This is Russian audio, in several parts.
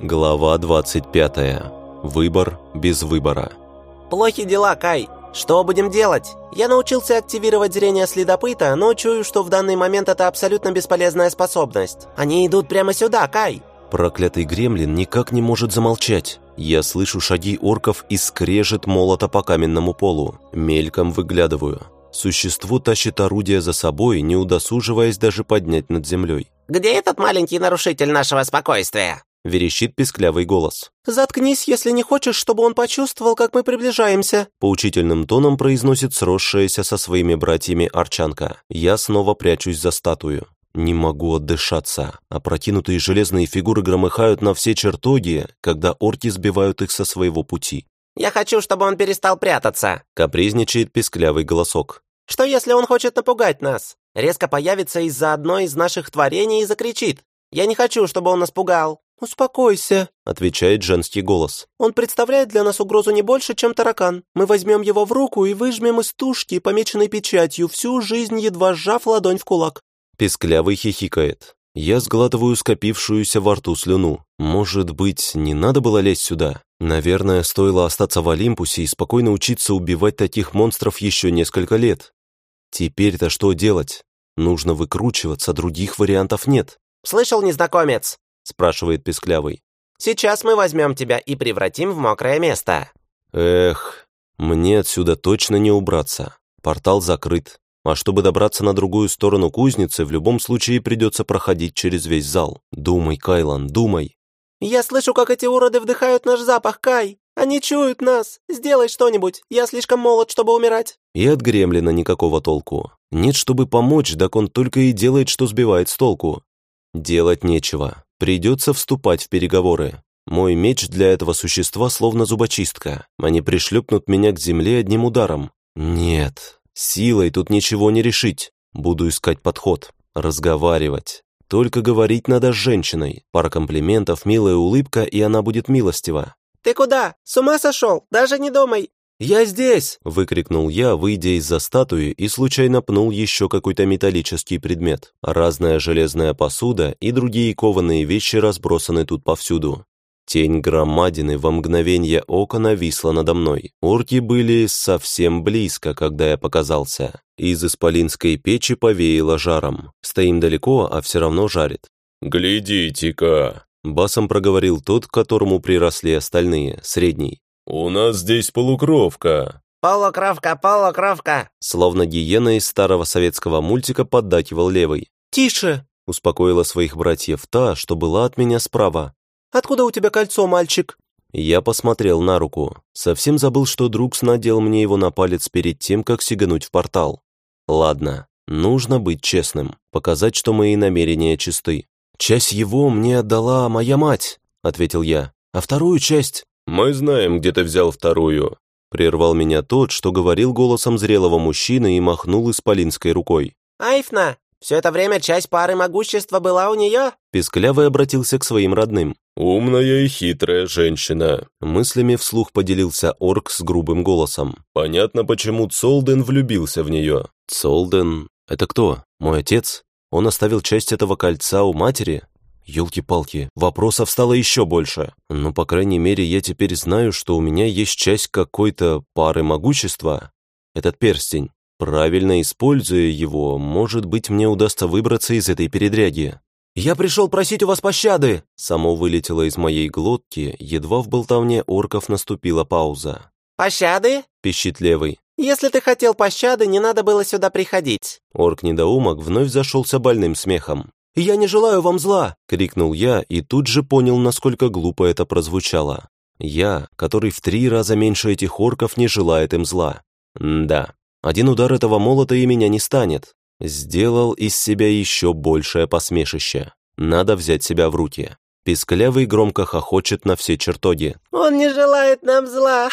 Глава 25. Выбор без выбора. Плохи дела, Кай. Что будем делать? Я научился активировать зрение следопыта, но чую, что в данный момент это абсолютно бесполезная способность. Они идут прямо сюда, Кай. Проклятый гремлин никак не может замолчать. Я слышу шаги орков и скрежет молота по каменному полу. Мельком выглядываю. Существо тащит орудие за собой, не удосуживаясь даже поднять над землей. Где этот маленький нарушитель нашего спокойствия? Верещит песклявый голос. «Заткнись, если не хочешь, чтобы он почувствовал, как мы приближаемся», Поучительным тоном произносит сросшаяся со своими братьями Арчанка. Я снова прячусь за статую. Не могу отдышаться. Опрокинутые железные фигуры громыхают на все чертоги, когда орки сбивают их со своего пути. «Я хочу, чтобы он перестал прятаться». Капризничает песклявый голосок. «Что если он хочет напугать нас? Резко появится из-за одной из наших творений и закричит. Я не хочу, чтобы он нас пугал». «Успокойся», — отвечает женский голос. «Он представляет для нас угрозу не больше, чем таракан. Мы возьмем его в руку и выжмем из тушки, помеченной печатью, всю жизнь, едва сжав ладонь в кулак». Песклявый хихикает. Я сглатываю скопившуюся во рту слюну. Может быть, не надо было лезть сюда? Наверное, стоило остаться в Олимпусе и спокойно учиться убивать таких монстров еще несколько лет. Теперь-то что делать? Нужно выкручиваться, других вариантов нет. «Слышал, незнакомец?» Спрашивает Песклявый. «Сейчас мы возьмем тебя и превратим в мокрое место». Эх, мне отсюда точно не убраться. Портал закрыт. А чтобы добраться на другую сторону кузницы, в любом случае придется проходить через весь зал. Думай, Кайлан, думай. «Я слышу, как эти уроды вдыхают наш запах, Кай! Они чуют нас! Сделай что-нибудь! Я слишком молод, чтобы умирать!» И от гремлина никакого толку. Нет, чтобы помочь, так он только и делает, что сбивает с толку. Делать нечего. Придется вступать в переговоры. Мой меч для этого существа словно зубочистка. Они пришлепнут меня к земле одним ударом. Нет, силой тут ничего не решить. Буду искать подход, разговаривать. Только говорить надо с женщиной. Пара комплиментов, милая улыбка, и она будет милостива. «Ты куда? С ума сошел? Даже не думай!» «Я здесь!» — выкрикнул я, выйдя из-за статуи и случайно пнул еще какой-то металлический предмет. Разная железная посуда и другие кованые вещи разбросаны тут повсюду. Тень громадины во мгновение ока нависла надо мной. Орки были совсем близко, когда я показался. Из исполинской печи повеяло жаром. Стоим далеко, а все равно жарит. «Глядите-ка!» Басом проговорил тот, к которому приросли остальные, средний. «У нас здесь полукровка». «Полукровка, полукровка!» Словно гиена из старого советского мультика поддакивал левый. «Тише!» — успокоила своих братьев та, что была от меня справа. «Откуда у тебя кольцо, мальчик?» Я посмотрел на руку. Совсем забыл, что друг надел мне его на палец перед тем, как сигануть в портал. Ладно, нужно быть честным, показать, что мои намерения чисты. «Часть его мне отдала моя мать», — ответил я. «А вторую часть «Мы знаем, где ты взял вторую», — прервал меня тот, что говорил голосом зрелого мужчины и махнул исполинской рукой. «Айфна, все это время часть пары могущества была у нее?» Песклявый обратился к своим родным. «Умная и хитрая женщина», — мыслями вслух поделился орк с грубым голосом. «Понятно, почему Цолден влюбился в нее». «Цолден? Это кто? Мой отец? Он оставил часть этого кольца у матери? Ёлки-палки, вопросов стало еще больше. Но, по крайней мере, я теперь знаю, что у меня есть часть какой-то пары могущества. Этот перстень. Правильно используя его, может быть, мне удастся выбраться из этой передряги. «Я пришел просить у вас пощады!» Само вылетело из моей глотки, едва в болтовне орков наступила пауза. «Пощады?» – пищит левый. «Если ты хотел пощады, не надо было сюда приходить». Орк-недоумок вновь зашелся больным смехом. «Я не желаю вам зла!» — крикнул я и тут же понял, насколько глупо это прозвучало. Я, который в три раза меньше этих орков, не желает им зла. М да, один удар этого молота и меня не станет. Сделал из себя еще большее посмешище. Надо взять себя в руки. Писклявый громко хохочет на все чертоги. «Он не желает нам зла!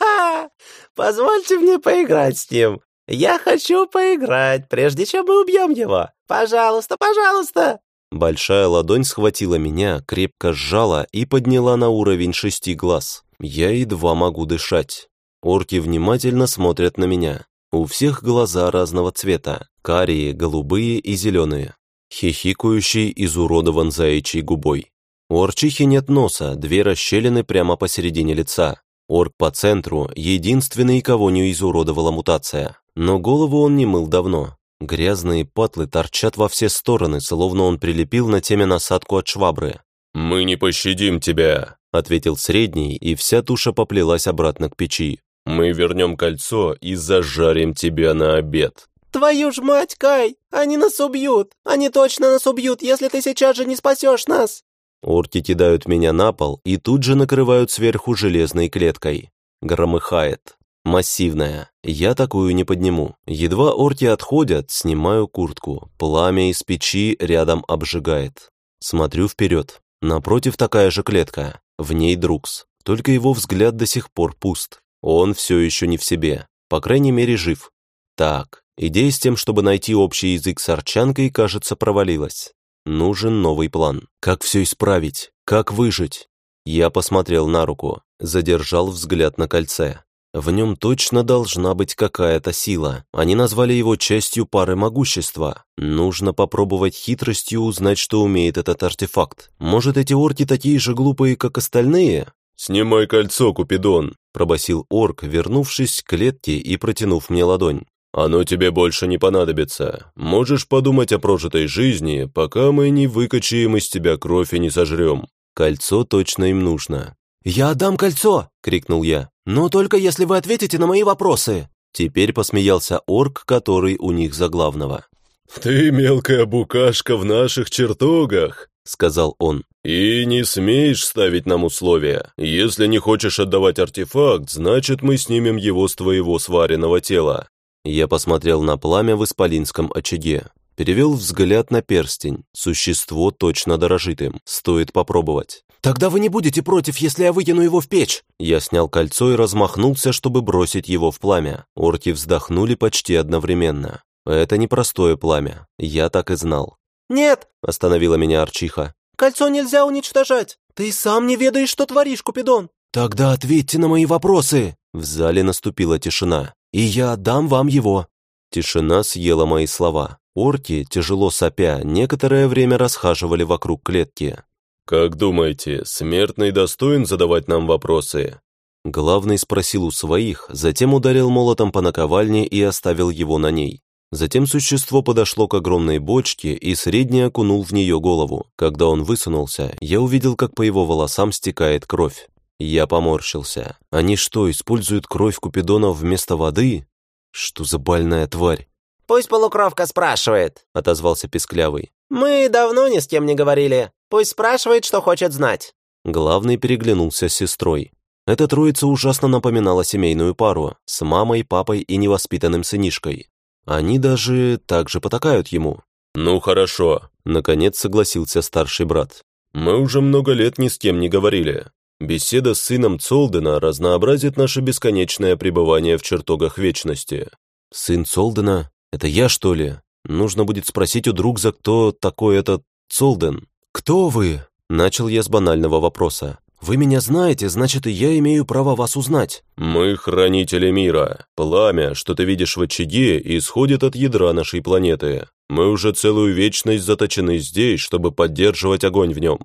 Позвольте мне поиграть с ним. Я хочу поиграть, прежде чем мы убьем его. Пожалуйста, пожалуйста!» Большая ладонь схватила меня, крепко сжала и подняла на уровень шести глаз. Я едва могу дышать. Орки внимательно смотрят на меня. У всех глаза разного цвета. Карие, голубые и зеленые. Хихикающий изуродован заячьей губой. У орчихи нет носа, две расщелины прямо посередине лица. Орк по центру – единственный, кого не изуродовала мутация. Но голову он не мыл давно. Грязные патлы торчат во все стороны, словно он прилепил на теме насадку от швабры. «Мы не пощадим тебя», – ответил средний, и вся туша поплелась обратно к печи. «Мы вернем кольцо и зажарим тебя на обед». «Твою ж мать, Кай! Они нас убьют! Они точно нас убьют, если ты сейчас же не спасешь нас!» Орки кидают меня на пол и тут же накрывают сверху железной клеткой. Громыхает. Массивная. Я такую не подниму. Едва орки отходят, снимаю куртку. Пламя из печи рядом обжигает. Смотрю вперед. Напротив такая же клетка. В ней Друкс. Только его взгляд до сих пор пуст. Он все еще не в себе. По крайней мере, жив. Так, идея с тем, чтобы найти общий язык с арчанкой, кажется, провалилась. Нужен новый план. Как все исправить? Как выжить? Я посмотрел на руку, задержал взгляд на кольце. В нем точно должна быть какая-то сила. Они назвали его частью пары могущества. Нужно попробовать хитростью узнать, что умеет этот артефакт. Может, эти орки такие же глупые, как остальные? «Снимай кольцо, Купидон», – пробасил орк, вернувшись к клетке и протянув мне ладонь. Оно тебе больше не понадобится. Можешь подумать о прожитой жизни, пока мы не выкачаем из тебя кровь и не сожрем. Кольцо точно им нужно». «Я отдам кольцо!» — крикнул я. «Но только если вы ответите на мои вопросы!» Теперь посмеялся орк, который у них за главного. «Ты мелкая букашка в наших чертогах!» — сказал он. «И не смеешь ставить нам условия. Если не хочешь отдавать артефакт, значит, мы снимем его с твоего сваренного тела. Я посмотрел на пламя в исполинском очаге. Перевел взгляд на перстень. Существо точно дорожит им. Стоит попробовать. «Тогда вы не будете против, если я выкину его в печь?» Я снял кольцо и размахнулся, чтобы бросить его в пламя. Орки вздохнули почти одновременно. Это непростое пламя. Я так и знал. «Нет!» – остановила меня Арчиха. «Кольцо нельзя уничтожать! Ты сам не ведаешь, что творишь, Купидон!» «Тогда ответьте на мои вопросы!» В зале наступила тишина и я отдам вам его». Тишина съела мои слова. Орки, тяжело сопя, некоторое время расхаживали вокруг клетки. «Как думаете, смертный достоин задавать нам вопросы?» Главный спросил у своих, затем ударил молотом по наковальне и оставил его на ней. Затем существо подошло к огромной бочке и средний окунул в нее голову. Когда он высунулся, я увидел, как по его волосам стекает кровь. Я поморщился. Они что, используют кровь купидонов вместо воды? Что за больная тварь? «Пусть полукровка спрашивает», — отозвался Песклявый. «Мы давно ни с кем не говорили. Пусть спрашивает, что хочет знать». Главный переглянулся с сестрой. Эта троица ужасно напоминала семейную пару с мамой, папой и невоспитанным сынишкой. Они даже так же потакают ему. «Ну хорошо», — наконец согласился старший брат. «Мы уже много лет ни с кем не говорили. Беседа с сыном Цолдена разнообразит наше бесконечное пребывание в чертогах вечности. Сын Цолдена? Это я, что ли? Нужно будет спросить у Другза, кто такой этот Цолден. «Кто вы?» – начал я с банального вопроса. «Вы меня знаете, значит, и я имею право вас узнать». «Мы хранители мира. Пламя, что ты видишь в очаге, исходит от ядра нашей планеты. Мы уже целую вечность заточены здесь, чтобы поддерживать огонь в нем».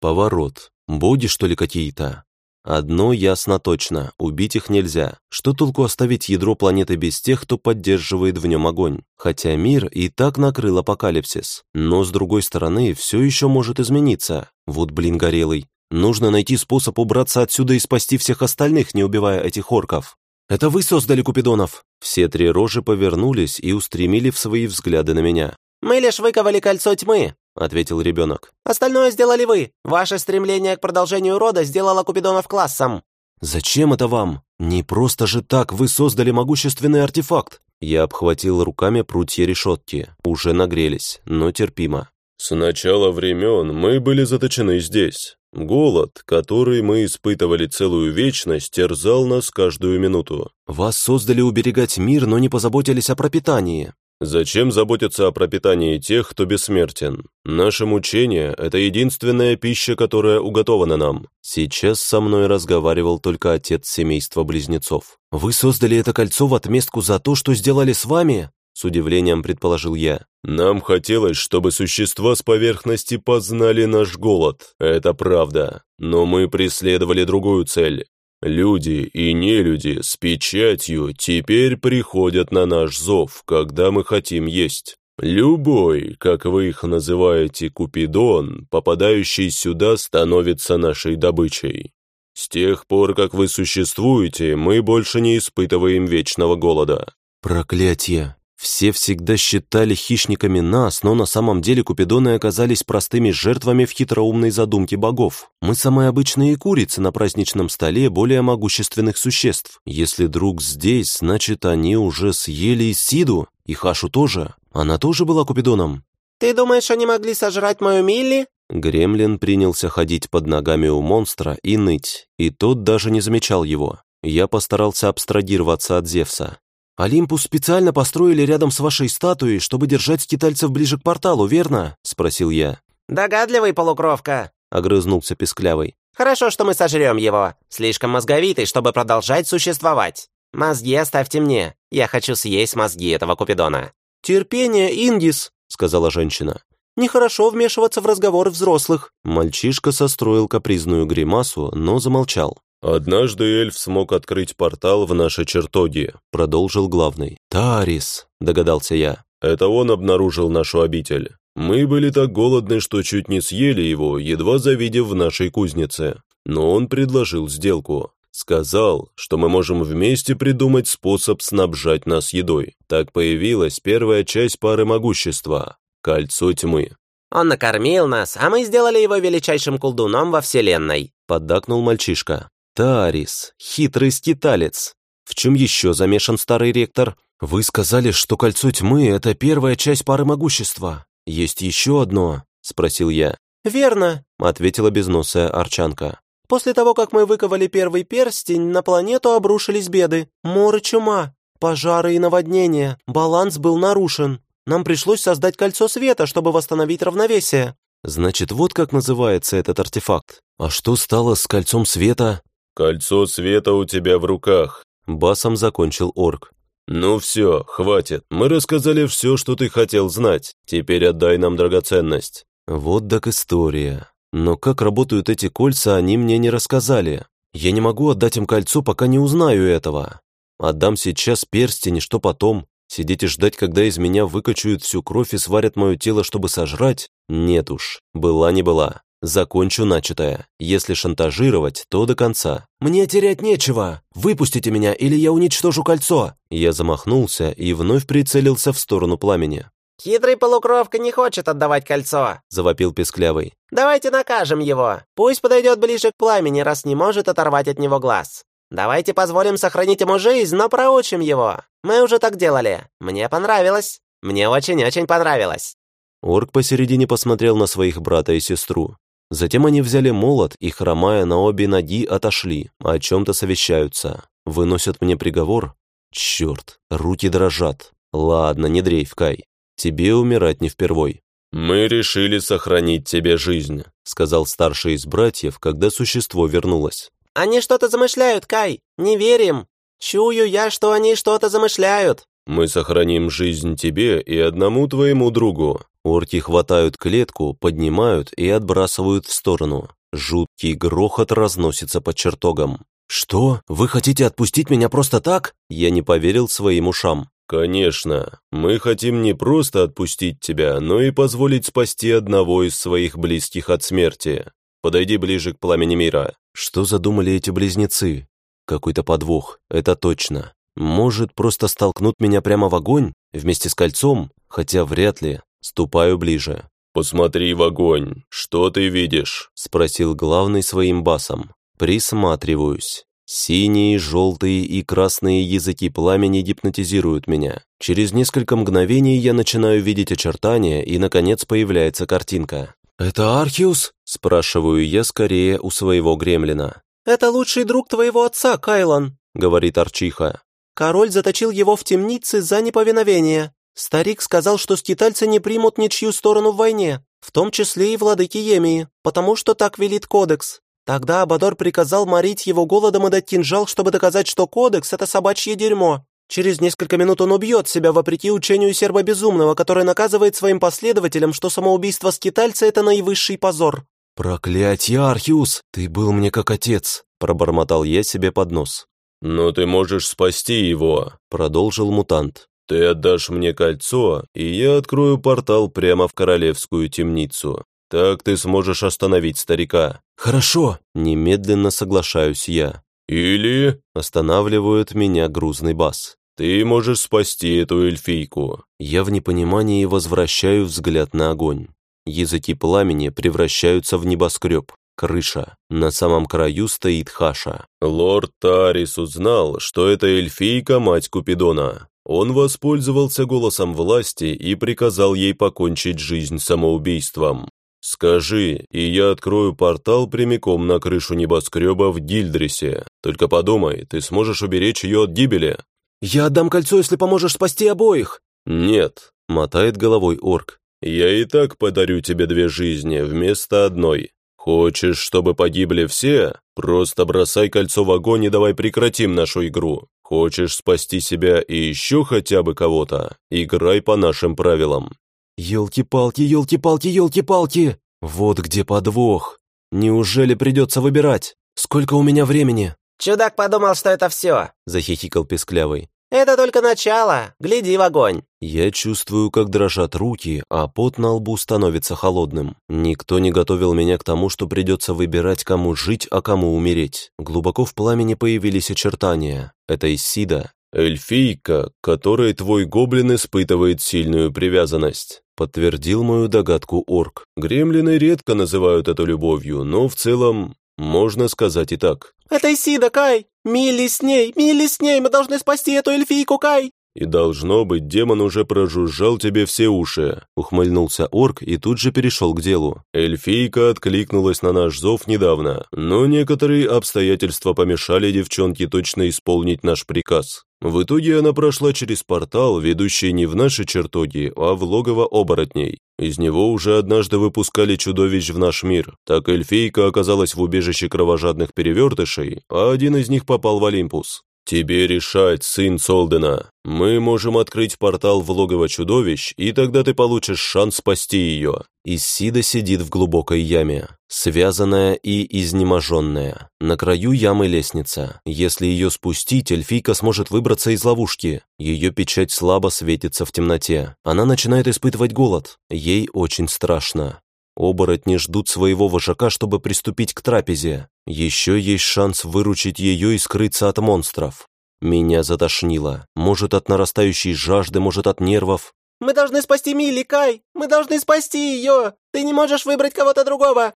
Поворот. Боги, что ли, какие-то? Одно ясно точно, убить их нельзя. Что толку оставить ядро планеты без тех, кто поддерживает в нем огонь? Хотя мир и так накрыл апокалипсис. Но, с другой стороны, все еще может измениться. Вот блин горелый. Нужно найти способ убраться отсюда и спасти всех остальных, не убивая этих орков. «Это вы создали Купидонов?» Все три рожи повернулись и устремили в свои взгляды на меня. «Мы лишь выковали кольцо тьмы», — ответил ребенок. «Остальное сделали вы. Ваше стремление к продолжению рода сделало Купидонов классом». «Зачем это вам? Не просто же так вы создали могущественный артефакт». Я обхватил руками прутья решетки. Уже нагрелись, но терпимо. «С начала времен мы были заточены здесь. Голод, который мы испытывали целую вечность, терзал нас каждую минуту. Вас создали уберегать мир, но не позаботились о пропитании. Зачем заботиться о пропитании тех, кто бессмертен? Наше мучение – это единственная пища, которая уготована нам. Сейчас со мной разговаривал только отец семейства близнецов. Вы создали это кольцо в отместку за то, что сделали с вами? с удивлением предположил я. «Нам хотелось, чтобы существа с поверхности познали наш голод. Это правда. Но мы преследовали другую цель. Люди и нелюди с печатью теперь приходят на наш зов, когда мы хотим есть. Любой, как вы их называете, Купидон, попадающий сюда, становится нашей добычей. С тех пор, как вы существуете, мы больше не испытываем вечного голода». «Проклятие! Все всегда считали хищниками нас, но на самом деле Купидоны оказались простыми жертвами в хитроумной задумке богов. Мы самые обычные курицы на праздничном столе более могущественных существ. Если друг здесь, значит, они уже съели Сиду, и Хашу тоже. Она тоже была Купидоном. «Ты думаешь, они могли сожрать мою Милли?» Гремлин принялся ходить под ногами у монстра и ныть, и тот даже не замечал его. Я постарался абстрагироваться от Зевса. «Олимпус специально построили рядом с вашей статуей, чтобы держать скитальцев ближе к порталу, верно?» — спросил я. «Догадливый полукровка», — огрызнулся Песклявый. «Хорошо, что мы сожрем его. Слишком мозговитый, чтобы продолжать существовать. Мозги оставьте мне. Я хочу съесть мозги этого Купидона». «Терпение, Индис», — сказала женщина. Нехорошо вмешиваться в разговоры взрослых». Мальчишка состроил капризную гримасу, но замолчал. «Однажды эльф смог открыть портал в наши чертоги», — продолжил главный. «Тарис», — догадался я. «Это он обнаружил нашу обитель. Мы были так голодны, что чуть не съели его, едва завидев в нашей кузнице. Но он предложил сделку. Сказал, что мы можем вместе придумать способ снабжать нас едой. Так появилась первая часть пары могущества Кольцо тьмы. «Он накормил нас, а мы сделали его величайшим колдуном во Вселенной», — поддакнул мальчишка. «Тарис, хитрый скиталец. В чем еще замешан старый ректор? Вы сказали, что кольцо тьмы — это первая часть пары могущества. Есть еще одно?» — спросил я. «Верно», — ответила безносая арчанка. «После того, как мы выковали первый перстень, на планету обрушились беды. Мор и чума, пожары и наводнения. Баланс был нарушен. Нам пришлось создать кольцо света, чтобы восстановить равновесие». «Значит, вот как называется этот артефакт. А что стало с кольцом света?» «Кольцо света у тебя в руках», — басом закончил орк. «Ну все, хватит. Мы рассказали все, что ты хотел знать. Теперь отдай нам драгоценность». Вот так история. Но как работают эти кольца, они мне не рассказали. Я не могу отдать им кольцо, пока не узнаю этого. Отдам сейчас перстень, что потом? Сидеть и ждать, когда из меня выкачают всю кровь и сварят мое тело, чтобы сожрать? Нет уж, была не была. Закончу начатое. Если шантажировать, то до конца. «Мне терять нечего! Выпустите меня, или я уничтожу кольцо!» Я замахнулся и вновь прицелился в сторону пламени. «Хитрый полукровка не хочет отдавать кольцо», — завопил Песклявый. «Давайте накажем его. Пусть подойдет ближе к пламени, раз не может оторвать от него глаз. Давайте позволим сохранить ему жизнь, но проучим его. Мы уже так делали. Мне понравилось. Мне очень-очень понравилось». Орк посередине посмотрел на своих брата и сестру. Затем они взяли молот и, хромая на обе ноги, отошли, о чем-то совещаются. Выносят мне приговор? Черт, руки дрожат. Ладно, не дрейф, Кай. Тебе умирать не впервой. «Мы решили сохранить тебе жизнь», — сказал старший из братьев, когда существо вернулось. «Они что-то замышляют, Кай! Не верим! Чую я, что они что-то замышляют!» «Мы сохраним жизнь тебе и одному твоему другу». Орки хватают клетку, поднимают и отбрасывают в сторону. Жуткий грохот разносится по чертогам. «Что? Вы хотите отпустить меня просто так?» Я не поверил своим ушам. «Конечно. Мы хотим не просто отпустить тебя, но и позволить спасти одного из своих близких от смерти. Подойди ближе к пламени мира». Что задумали эти близнецы? Какой-то подвох, это точно. Может, просто столкнут меня прямо в огонь, вместе с кольцом? Хотя вряд ли. Ступаю ближе. «Посмотри в огонь. Что ты видишь?» Спросил главный своим басом. Присматриваюсь. Синие, желтые и красные языки пламени гипнотизируют меня. Через несколько мгновений я начинаю видеть очертания, и, наконец, появляется картинка. «Это Архиус?» – спрашиваю я скорее у своего гремлина. «Это лучший друг твоего отца, Кайлан», – говорит Арчиха. «Король заточил его в темнице за неповиновение. Старик сказал, что скитальцы не примут ничью сторону в войне, в том числе и владыки Емии, потому что так велит кодекс. Тогда Абадор приказал морить его голодом и дать кинжал, чтобы доказать, что кодекс – это собачье дерьмо. Через несколько минут он убьет себя вопреки учению серба безумного, который наказывает своим последователям, что самоубийство скитальца — это наивысший позор». «Проклятье, Архиус! Ты был мне как отец!» — пробормотал я себе под нос. «Но ты можешь спасти его», — продолжил мутант. «Ты отдашь мне кольцо, и я открою портал прямо в королевскую темницу. Так ты сможешь остановить старика». «Хорошо», — немедленно соглашаюсь я. «Или...» — останавливает меня грузный бас. «Ты можешь спасти эту эльфийку». Я в непонимании возвращаю взгляд на огонь. Языки пламени превращаются в небоскреб. Крыша. На самом краю стоит Хаша. Лорд Тарис узнал, что это эльфийка мать Купидона. Он воспользовался голосом власти и приказал ей покончить жизнь самоубийством. «Скажи, и я открою портал прямиком на крышу небоскреба в Гильдрисе. Только подумай, ты сможешь уберечь ее от гибели?» «Я отдам кольцо, если поможешь спасти обоих!» «Нет», — мотает головой орк. «Я и так подарю тебе две жизни вместо одной. Хочешь, чтобы погибли все? Просто бросай кольцо в огонь и давай прекратим нашу игру. Хочешь спасти себя и еще хотя бы кого-то? Играй по нашим правилам. «Елки-палки, елки-палки, елки-палки! Вот где подвох! Неужели придется выбирать? Сколько у меня времени?» «Чудак подумал, что это все», — захихикал Песклявый. «Это только начало. Гляди в огонь». Я чувствую, как дрожат руки, а пот на лбу становится холодным. Никто не готовил меня к тому, что придется выбирать, кому жить, а кому умереть. Глубоко в пламени появились очертания. Это Исида, эльфийка, которой твой гоблин испытывает сильную привязанность. Подтвердил мою догадку орк. Гремлины редко называют это любовью, но в целом можно сказать и так. «Это Исида, Кай! Милли с ней! Милли с ней! Мы должны спасти эту эльфийку, Кай!» «И должно быть, демон уже прожужжал тебе все уши», — ухмыльнулся орк и тут же перешел к делу. «Эльфийка откликнулась на наш зов недавно, но некоторые обстоятельства помешали девчонке точно исполнить наш приказ. В итоге она прошла через портал, ведущий не в наши чертоги, а в логово оборотней. Из него уже однажды выпускали чудовищ в наш мир. Так эльфийка оказалась в убежище кровожадных перевертышей, а один из них попал в Олимпус. «Тебе решать, сын Солдена. Мы можем открыть портал в логово чудовищ, и тогда ты получишь шанс спасти ее». Исида сидит в глубокой яме, связанная и изнеможенная. На краю ямы лестница. Если ее спустить, эльфийка сможет выбраться из ловушки. Ее печать слабо светится в темноте. Она начинает испытывать голод. Ей очень страшно. Оборотни ждут своего вожака, чтобы приступить к трапезе. Еще есть шанс выручить ее и скрыться от монстров. Меня затошнило. Может, от нарастающей жажды, может, от нервов. «Мы должны спасти Милли, Кай! Мы должны спасти ее! Ты не можешь выбрать кого-то другого!»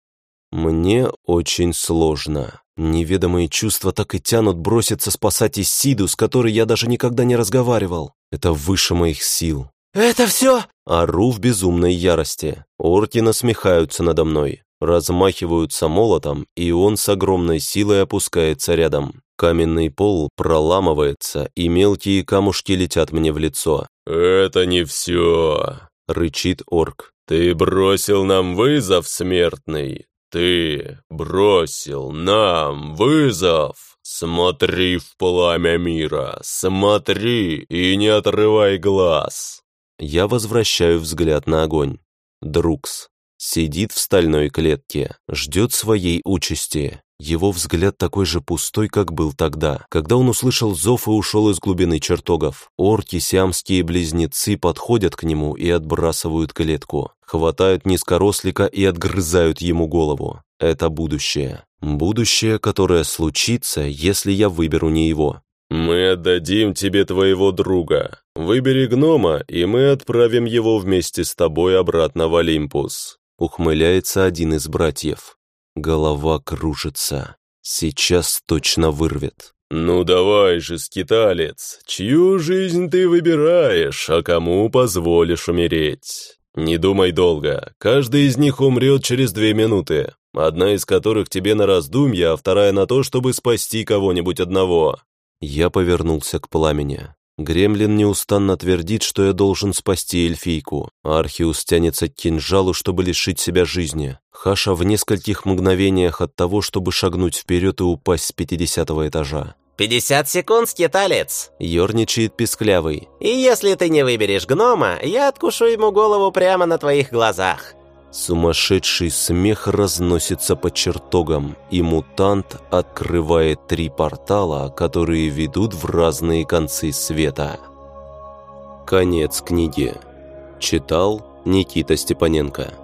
Мне очень сложно. Неведомые чувства так и тянут броситься спасать Исиду, с которой я даже никогда не разговаривал. Это выше моих сил. «Это все?» Ору в безумной ярости. Орки насмехаются надо мной. Размахиваются молотом, и он с огромной силой опускается рядом. Каменный пол проламывается, и мелкие камушки летят мне в лицо. «Это не все!» — рычит орк. «Ты бросил нам вызов, смертный! Ты бросил нам вызов! Смотри в пламя мира! Смотри и не отрывай глаз!» Я возвращаю взгляд на огонь. Друкс. Сидит в стальной клетке, ждет своей участи. Его взгляд такой же пустой, как был тогда, когда он услышал зов и ушел из глубины чертогов. Орки, сиамские близнецы подходят к нему и отбрасывают клетку. Хватают низкорослика и отгрызают ему голову. Это будущее. Будущее, которое случится, если я выберу не его. «Мы отдадим тебе твоего друга. Выбери гнома, и мы отправим его вместе с тобой обратно в Олимпус», ухмыляется один из братьев. Голова кружится. Сейчас точно вырвет. «Ну давай же, скиталец, чью жизнь ты выбираешь, а кому позволишь умереть? Не думай долго, каждый из них умрет через две минуты, одна из которых тебе на раздумья, а вторая на то, чтобы спасти кого-нибудь одного. Я повернулся к пламени. Гремлин неустанно твердит, что я должен спасти эльфийку. Архиус тянется к кинжалу, чтобы лишить себя жизни. Хаша в нескольких мгновениях от того, чтобы шагнуть вперед и упасть с пятидесятого этажа. «Пятьдесят секунд, скиталец!» – ерничает песклявый. «И если ты не выберешь гнома, я откушу ему голову прямо на твоих глазах!» Сумасшедший смех разносится по чертогам, и мутант открывает три портала, которые ведут в разные концы света. Конец книги. Читал Никита Степаненко.